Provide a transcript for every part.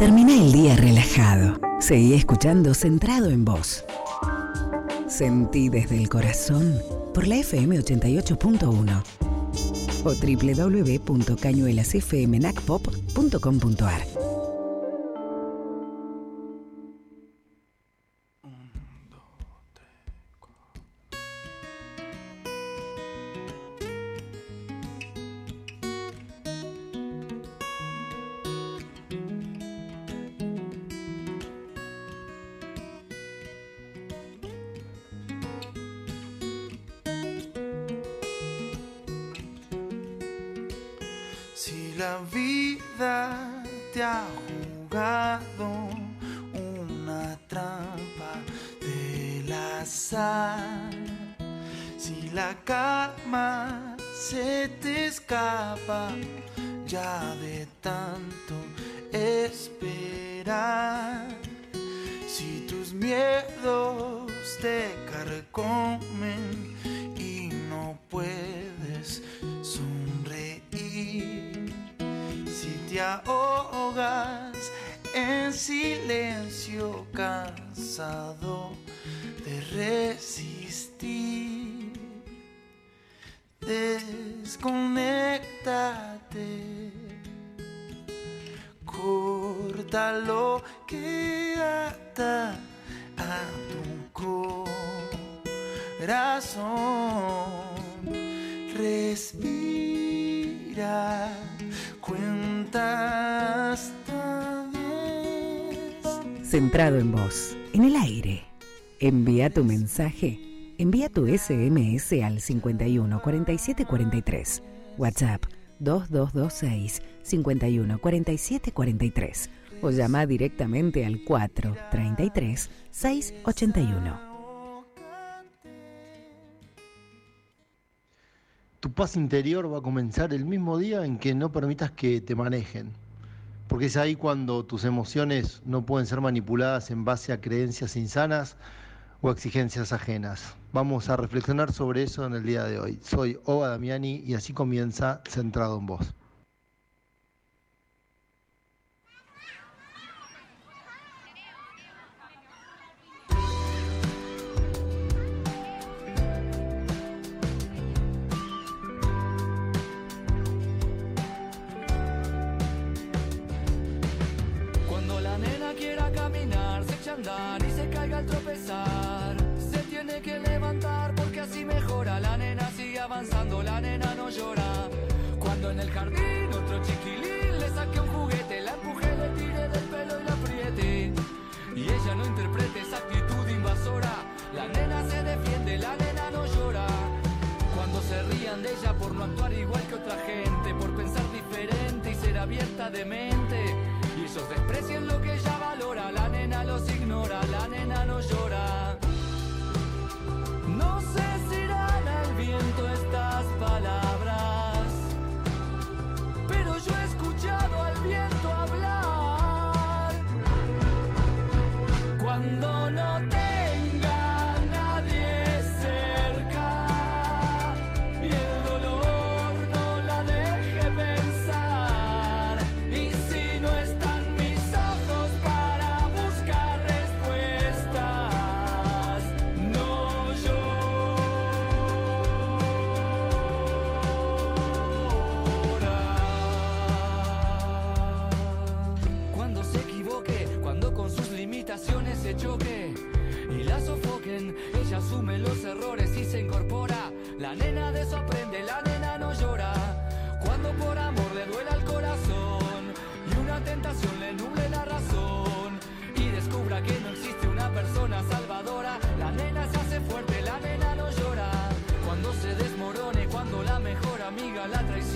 Termina el día relajado. Seguí escuchando Centrado en Vos. Sentí desde el corazón por la FM 88.1 o www.cañuelasfmnacpop.com.ar. si la calma se te escapa ya de tanto esperar, si tus miedos te carcomen y no puedes sonreír, si te ahogas en silencio cansado de resistir, desconéctate, corta lo que ata a tu corazón, respira, cuenta. Centrado en vos, en el aire. Envía tu mensaje. Envía tu SMS al 51 47 43. WhatsApp 2226 51 47 43. O llama directamente al 4 33 681. Tu paz interior va a comenzar el mismo día en que no permitas que te manejen. Porque es ahí cuando tus emociones no pueden ser manipuladas en base a creencias insanas o exigencias ajenas. Vamos a reflexionar sobre eso en el día de hoy. Soy Oba Damiani y así comienza Centrado en Vos. Cuando la nena quiera caminar, se echa a andar y se caiga al tropezar. Jardín otro chiquilín le saque un juguete, la empuje, le tire del pelo y la apriete. Y ella no interprete esa actitud invasora. La nena se defiende, la nena no llora. Cuando se rían de ella por no actuar igual que otra gente, por pensar diferente y ser abierta de mente. Y ellos desprecian lo que ella valora, la nena los ignora, la nena no llora.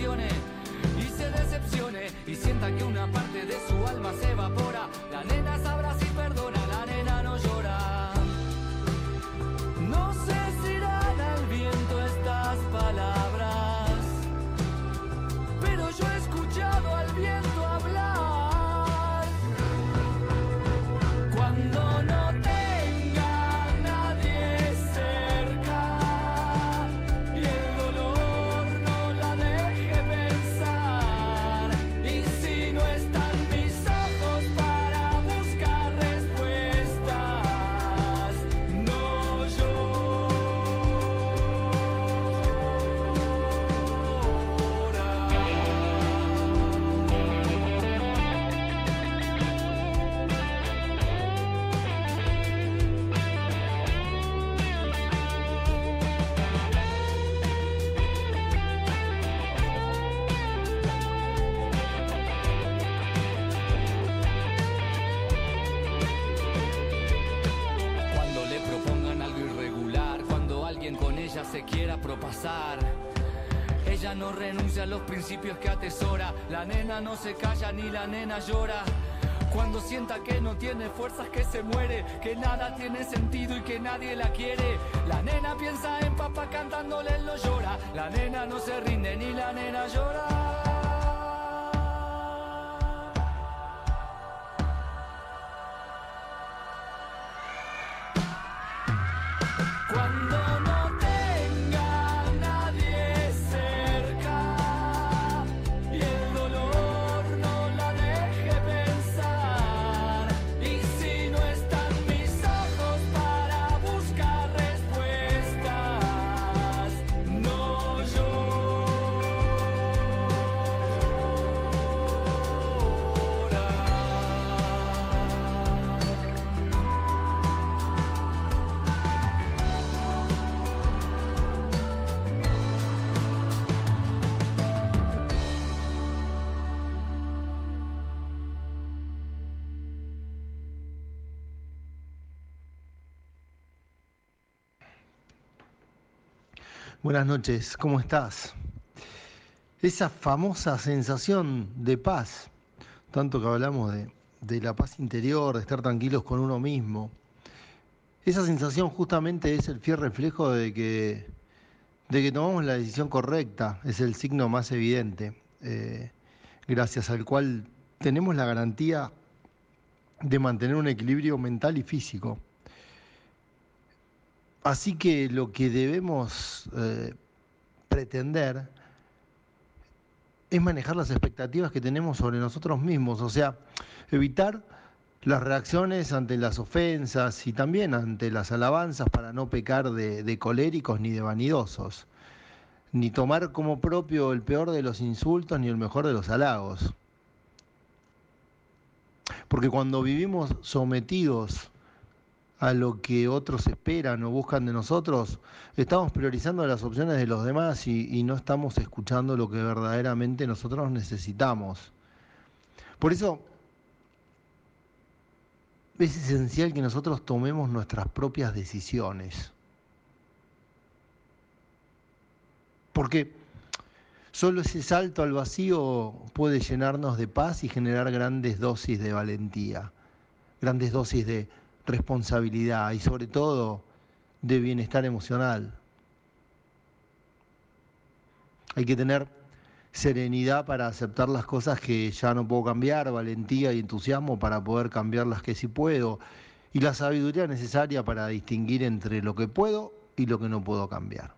Y se decepcione y sienta que una parte de su alma se evapora, Ella no renuncia a los principios que atesora. La nena no se calla ni la nena llora. Cuando sienta que no tiene fuerzas, que se muere, que nada tiene sentido y que nadie la quiere. La nena piensa en papá cantándole, él no llora. La nena no se rinde ni la nena llora. Buenas noches, ¿cómo estás? Esa famosa sensación de paz, tanto que hablamos de, de la paz interior, de estar tranquilos con uno mismo, esa sensación justamente es el fiel reflejo de que, de que tomamos la decisión correcta, es el signo más evidente, eh, gracias al cual tenemos la garantía de mantener un equilibrio mental y físico. Así que lo que debemos eh, pretender es manejar las expectativas que tenemos sobre nosotros mismos, o sea, evitar las reacciones ante las ofensas y también ante las alabanzas para no pecar de, de coléricos ni de vanidosos, ni tomar como propio el peor de los insultos ni el mejor de los halagos. Porque cuando vivimos sometidos a lo que otros esperan o buscan de nosotros, estamos priorizando las opciones de los demás y, no estamos escuchando lo que verdaderamente nosotros necesitamos. Por eso es esencial que nosotros tomemos nuestras propias decisiones. Porque solo ese salto al vacío puede llenarnos de paz y generar grandes dosis de valentía, grandes dosis de responsabilidad y sobre todo de bienestar emocional. Hay que tener serenidad para aceptar las cosas que ya no puedo cambiar, valentía y entusiasmo para poder cambiar las que sí puedo, y la sabiduría necesaria para distinguir entre lo que puedo y lo que no puedo cambiar.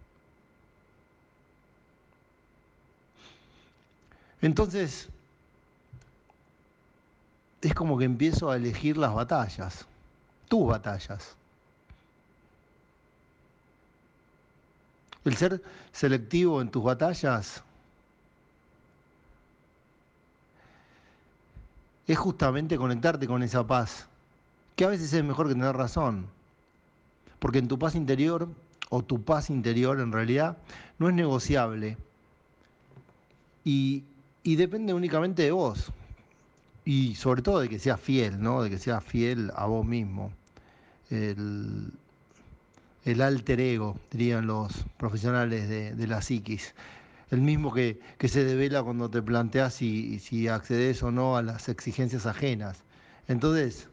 Entonces, es como que empiezo a elegir las batallas, tus batallas. El ser selectivo en tus batallas es justamente conectarte con esa paz, que a veces es mejor que tener razón, porque en tu paz interior, o tu paz interior en realidad, no es negociable y, y depende únicamente de vos, y sobre todo de que seas fiel, ¿no? de que seas fiel a vos mismo. El, el alter ego, dirían los profesionales de, de la psiquis el mismo que, que, se devela cuando te planteas si, si accedes o no a las exigencias ajenas. Entonces,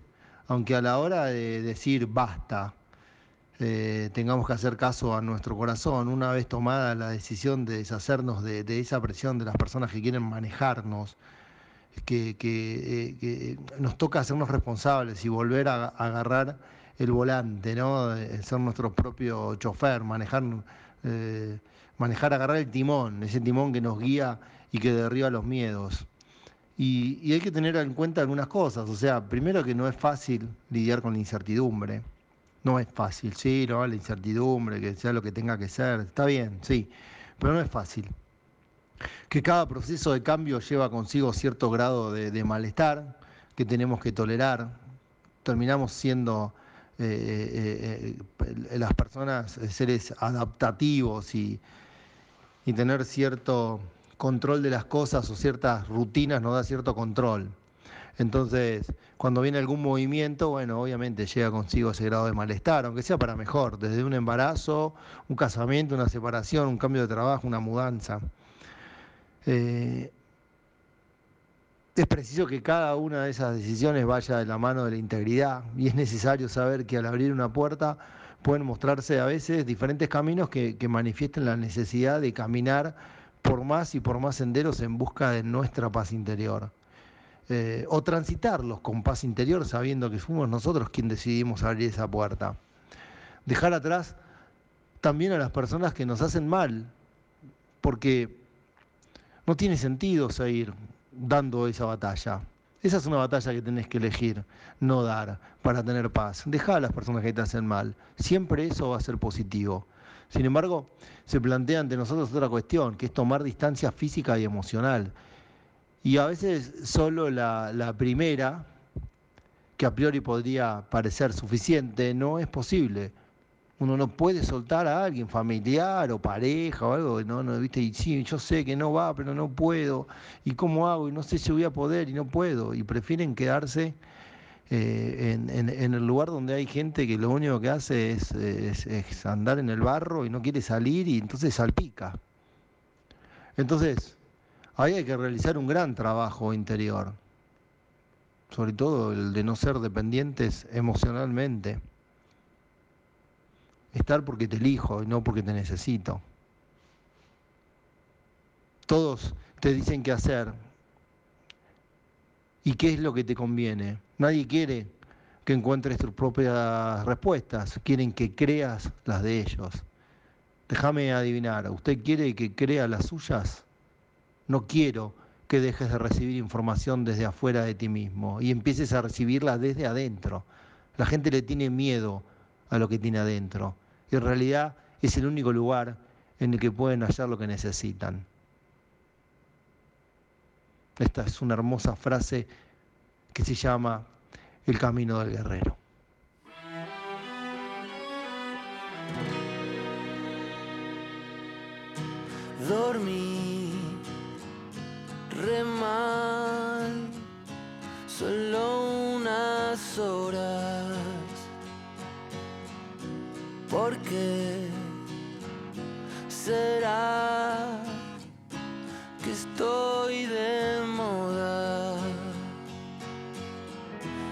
aunque a la hora de decir basta, eh, tengamos que hacer caso a nuestro corazón, una vez tomada la decisión de deshacernos de, de esa presión de las personas que quieren manejarnos, que, que, eh, que, nos toca hacernos responsables y volver a, agarrar el volante, ¿no? ser nuestro propio chofer, manejar... Eh, manejar, agarrar el timón, ese timón que nos guía y que derriba los miedos. Y, y, hay que tener en cuenta algunas cosas, o sea, primero que no es fácil lidiar con la incertidumbre, no es fácil, sí, no, la incertidumbre, que sea lo que tenga que ser, está bien, sí, pero no es fácil. Que cada proceso de cambio lleva consigo cierto grado de, malestar que tenemos que tolerar, terminamos siendo eh, eh, eh, las personas seres adaptativos y, y, tener cierto control de las cosas o ciertas rutinas nos da cierto control. Entonces, cuando viene algún movimiento, bueno, obviamente llega consigo ese grado de malestar, aunque sea para mejor, desde un embarazo, un casamiento, una separación, un cambio de trabajo, una mudanza. Eh, es preciso que cada una de esas decisiones vaya de la mano de la integridad y es necesario saber que al abrir una puerta pueden mostrarse a veces diferentes caminos que, manifiesten la necesidad de caminar por más y por más senderos en busca de nuestra paz interior. Eh, o transitarlos con paz interior sabiendo que fuimos nosotros quienes decidimos abrir esa puerta. Dejar atrás también a las personas que nos hacen mal, porque no tiene sentido seguir dando esa batalla. Esa es una batalla que tenés que elegir, no dar, para tener paz. Deja a las personas que te hacen mal. Siempre eso va a ser positivo. Sin embargo, se plantea ante nosotros otra cuestión, que es tomar distancia física y emocional. Y a veces solo la, la primera, que a priori podría parecer suficiente, no es posible. Uno no puede soltar a alguien familiar o pareja o algo, no, no, viste, y sí, yo sé que no va, pero no puedo, y cómo hago, y no sé si voy a poder, y no puedo, y prefieren quedarse eh, en, en- el lugar donde hay gente que lo único que hace es- es andar en el barro y no quiere salir, y entonces salpica. Entonces, ahí hay que realizar un gran trabajo interior, sobre todo el de no ser dependientes emocionalmente. Estar porque te elijo y no porque te necesito. Todos te dicen qué hacer y qué es lo que te conviene. Nadie quiere que encuentres tus propias respuestas, quieren que creas las de ellos. Déjame adivinar, ¿usted quiere que crea las suyas? No quiero que dejes de recibir información desde afuera de ti mismo y empieces a recibirla desde adentro. La gente le tiene miedo a lo que tiene adentro. Y en realidad es el único lugar en el que pueden hallar lo que necesitan. Esta es una hermosa frase que se llama El camino del guerrero. Dormí re mal, solo unas horas. Será que estoy de moda?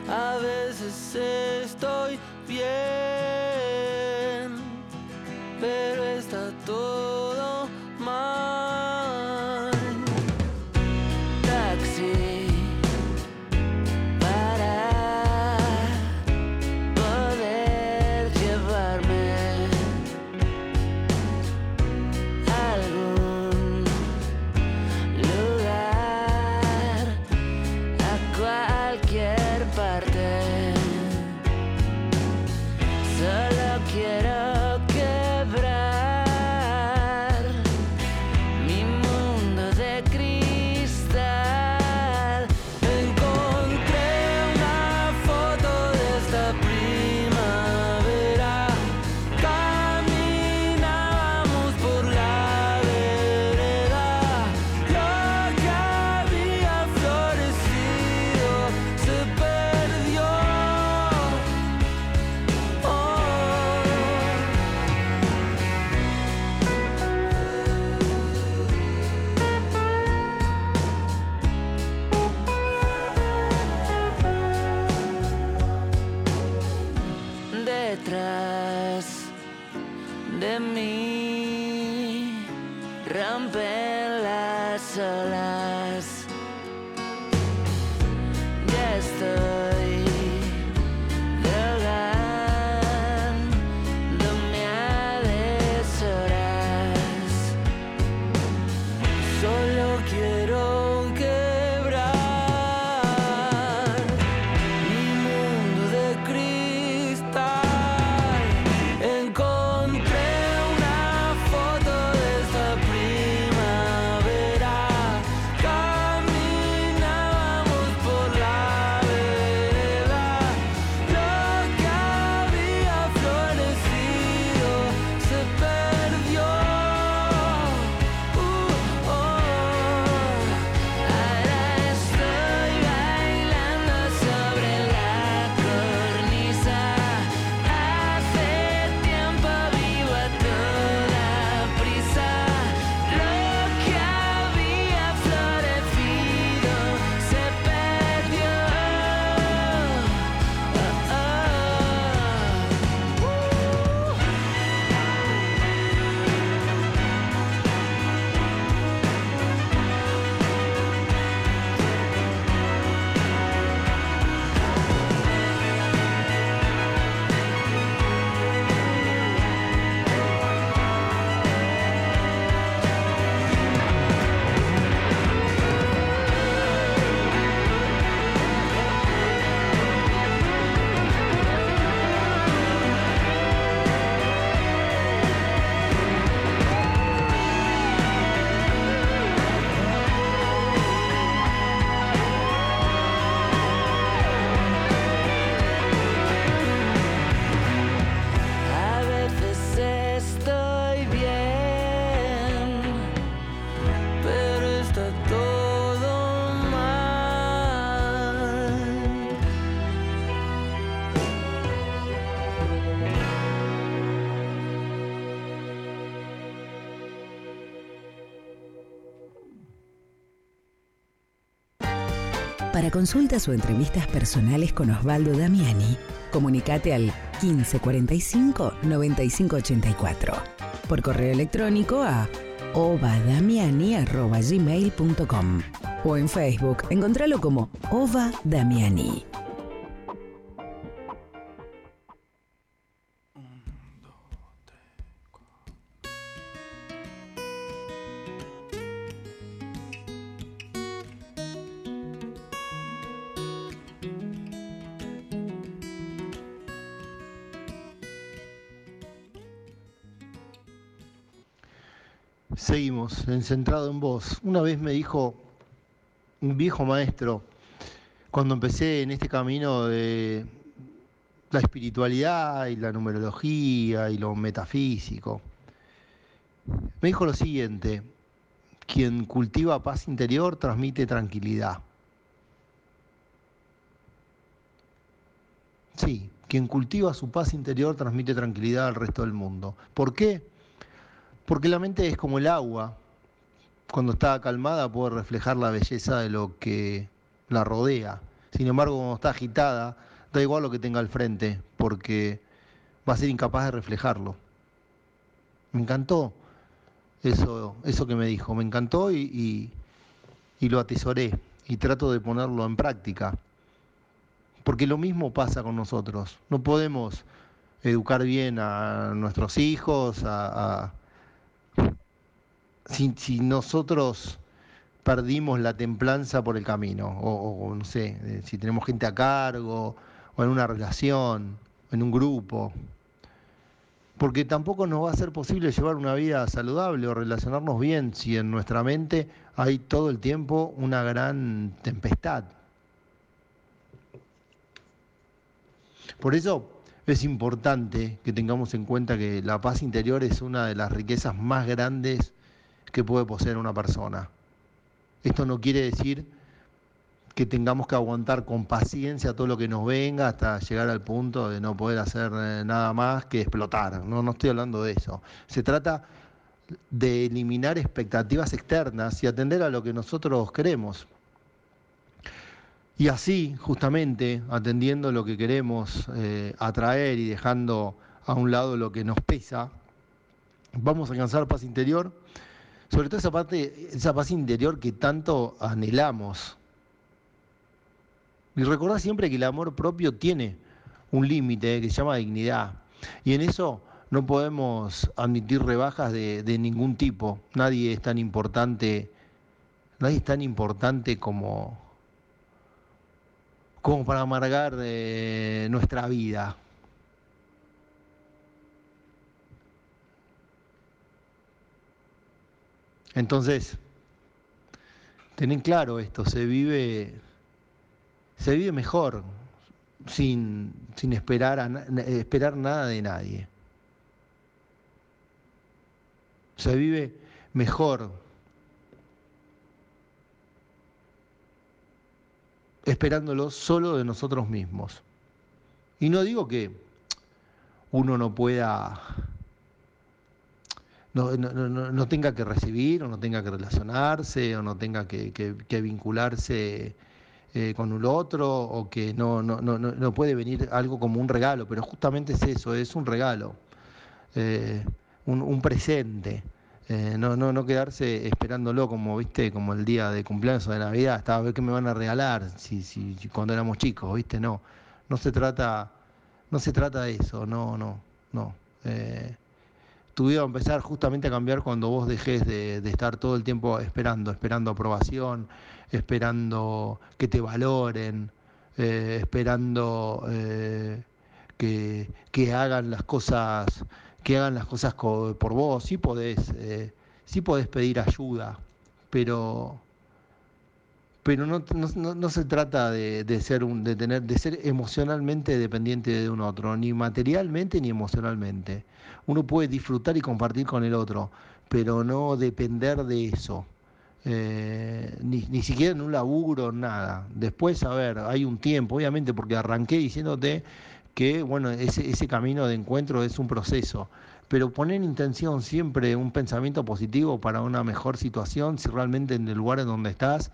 A veces Para consultas o entrevistas personales con Osvaldo Damiani, comunicate al 1545 9584. Por correo electrónico a ovadamiani.gmail.com o en Facebook, encontralo como Ova Damiani. Seguimos, en centrado en vos. Una vez me dijo un viejo maestro, cuando empecé en este camino de la espiritualidad y la numerología y lo metafísico, me dijo lo siguiente, quien cultiva paz interior transmite tranquilidad. Sí, quien cultiva su paz interior transmite tranquilidad al resto del mundo. ¿Por qué? Porque la mente es como el agua. Cuando está calmada puede reflejar la belleza de lo que la rodea. Sin embargo, cuando está agitada, da igual lo que tenga al frente, porque va a ser incapaz de reflejarlo. Me encantó eso, eso que me dijo, me encantó y, lo atesoré y trato de ponerlo en práctica. Porque lo mismo pasa con nosotros. No podemos educar bien a nuestros hijos, a si, si nosotros perdimos la templanza por el camino, o, no sé, eh, si tenemos gente a cargo, o en una relación, en un grupo. Porque tampoco nos va a ser posible llevar una vida saludable o relacionarnos bien si en nuestra mente hay todo el tiempo una gran tempestad. Por eso es importante que tengamos en cuenta que la paz interior es una de las riquezas más grandes que puede poseer una persona. Esto no quiere decir que tengamos que aguantar con paciencia todo lo que nos venga hasta llegar al punto de no poder hacer eh, nada más que explotar. No, no estoy hablando de eso. Se trata de eliminar expectativas externas y atender a lo que nosotros queremos. Y así, justamente, atendiendo lo que queremos eh, atraer y dejando a un lado lo que nos pesa, vamos a alcanzar paz interior sobre todo esa parte, esa paz interior que tanto anhelamos. Y recordar siempre que el amor propio tiene un límite que se llama dignidad. Y en eso no podemos admitir rebajas de, de, ningún tipo. Nadie es tan importante, nadie es tan importante como, como para amargar eh, nuestra vida. Entonces, ten claro esto, se vive, se vive mejor sin, sin esperar, esperar nada de nadie. Se vive mejor esperándolo solo de nosotros mismos. Y no digo que uno no pueda no, no, no, no, tenga que recibir o no tenga que relacionarse o no tenga que, que, vincularse eh, con un otro o que no, no, no, puede venir algo como un regalo, pero justamente es eso, es un regalo, eh, un, un, presente. Eh, no, no, no quedarse esperándolo como viste, como el día de cumpleaños o de Navidad, estaba a ver qué me van a regalar si, si, cuando éramos chicos, viste, no, no se trata, no se trata de eso, no, no, no. Tu vida va a empezar justamente a cambiar cuando vos dejes de, estar todo el tiempo esperando, esperando aprobación, esperando que te valoren, eh, esperando eh, que, que, hagan las cosas, que hagan las cosas por vos. Sí podés, eh, podés pedir ayuda, pero pero no, no, no, se trata de, de, ser un, de tener de ser emocionalmente dependiente de un otro, ni materialmente ni emocionalmente. Uno puede disfrutar y compartir con el otro, pero no depender de eso. Eh, ni, ni siquiera en un laburo, nada. Después, a ver, hay un tiempo, obviamente, porque arranqué diciéndote que, bueno, ese, ese camino de encuentro es un proceso pero poner en intención siempre un pensamiento positivo para una mejor situación, si realmente en el lugar en donde estás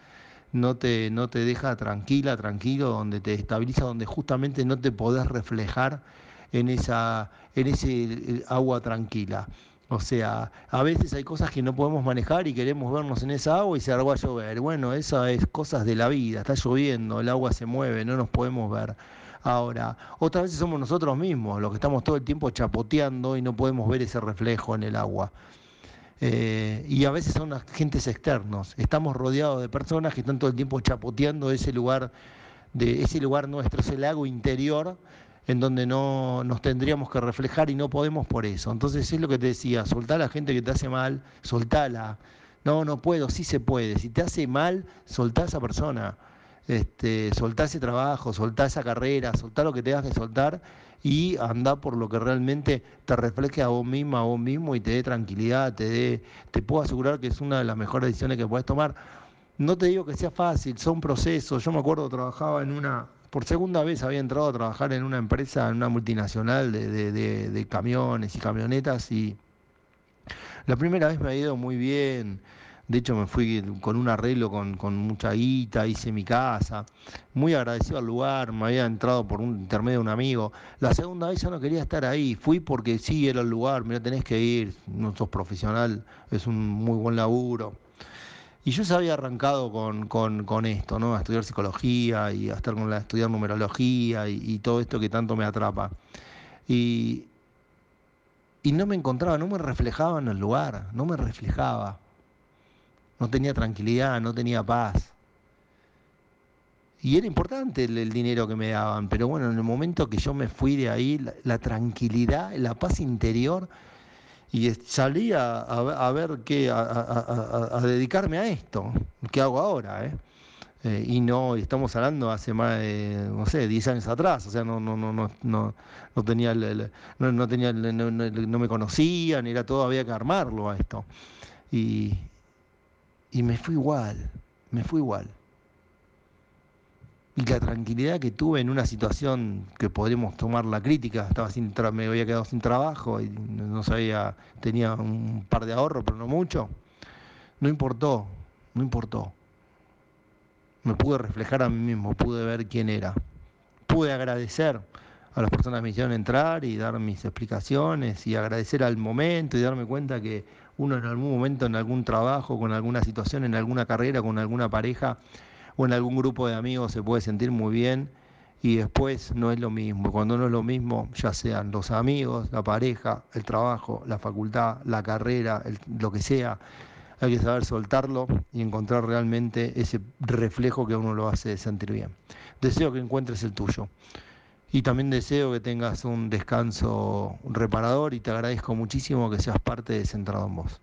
no te, no te deja tranquila, tranquilo, donde te estabiliza, donde justamente no te podés reflejar en, esa, en ese eh, agua tranquila. O sea, a veces hay cosas que no podemos manejar y queremos vernos en esa agua y se va a llover. Bueno, eso es cosas de la vida, está lloviendo, el agua se mueve, no nos podemos ver. Ahora, otras veces somos nosotros mismos los que estamos todo el tiempo chapoteando y no podemos ver ese reflejo en el agua. Eh, y a veces son agentes externos. Estamos rodeados de personas que están todo el tiempo chapoteando ese lugar, de ese lugar nuestro, ese lago interior en donde no nos tendríamos que reflejar y no podemos por eso. Entonces es lo que te decía, soltá a la gente que te hace mal, soltala. No, no puedo, sí se puede. Si te hace mal, soltá a esa persona. Este, soltá ese trabajo, soltá esa carrera, soltá lo que tengas que soltar y anda por lo que realmente te refleje a vos misma, a vos mismo y te dé tranquilidad, te dé, te puedo asegurar que es una de las mejores decisiones que puedes tomar. No te digo que sea fácil, son procesos. Yo me acuerdo trabajaba en una, por segunda vez había entrado a trabajar en una empresa, en una multinacional de, camiones y camionetas y la primera vez me ha ido muy bien. De hecho, me fui con un arreglo con, mucha guita, hice mi casa. Muy agradecido al lugar, me había entrado por un intermedio de un amigo. La segunda vez yo no quería estar ahí. Fui porque sí, era el lugar, mira, tenés que ir, no sos profesional, es un muy buen laburo. Y yo se había arrancado con, esto, ¿no? A estudiar psicología y a estar con la, estudiar numerología y, todo esto que tanto me atrapa. Y, y no me encontraba, no me reflejaba en el lugar, no me reflejaba. No tenía tranquilidad, no tenía paz. Y era importante el, dinero que me daban, pero bueno, en el momento que yo me fui de ahí, la tranquilidad, la paz interior y salí a, ver qué, a, dedicarme a esto, ¿qué hago ahora? Eh? Eh, y no, estamos hablando hace más de, no sé, 10 años atrás, o sea, no, no, no, no, no, no tenía, no, tenía, no, me conocían, era todo, había que armarlo a esto. Y, y me fui igual, me fui igual y la tranquilidad que tuve en una situación que podríamos tomar la crítica, estaba sin me había quedado sin trabajo y no sabía, tenía un par de ahorros, pero no mucho, no importó, no importó. Me pude reflejar a mí mismo, pude ver quién era. Pude agradecer a las personas que me hicieron entrar y dar mis explicaciones y agradecer al momento y darme cuenta que uno en algún momento, en algún trabajo, con alguna situación, en alguna carrera, con alguna pareja, o en algún grupo de amigos se puede sentir muy bien y después no es lo mismo. Cuando no es lo mismo, ya sean los amigos, la pareja, el trabajo, la facultad, la carrera, lo que sea, hay que saber soltarlo y encontrar realmente ese reflejo que a uno lo hace sentir bien. Deseo que encuentres el tuyo. Y también deseo que tengas un descanso reparador y te agradezco muchísimo que seas parte de Centrado en Vos.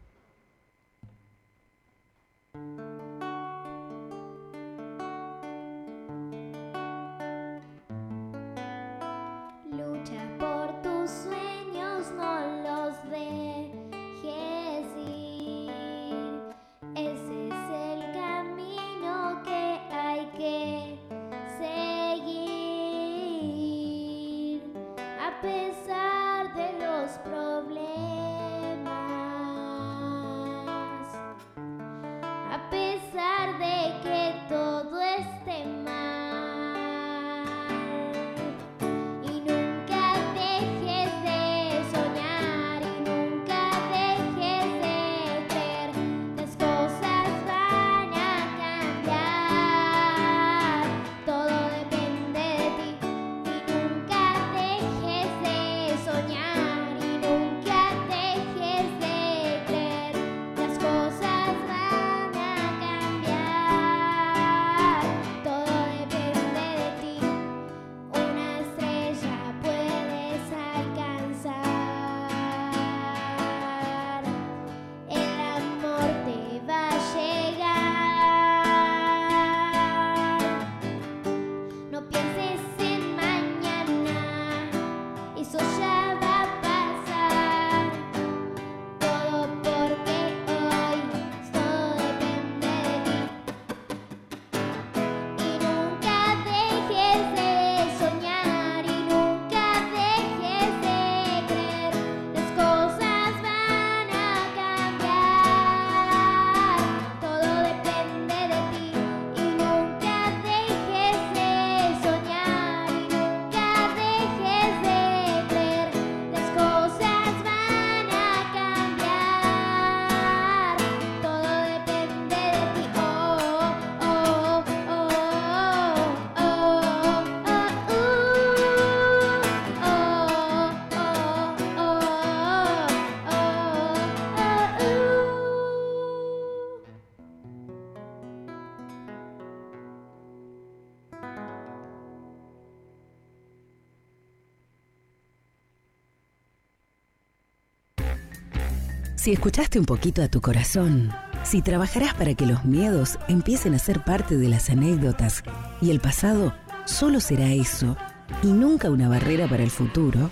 Si escuchaste un poquito a tu corazón, si trabajarás para que los miedos empiecen a ser parte de las anécdotas y el pasado solo será eso y nunca una barrera para el futuro,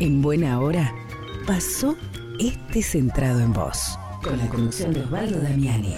en buena hora pasó este centrado en vos, con la conducción de Osvaldo Damiani.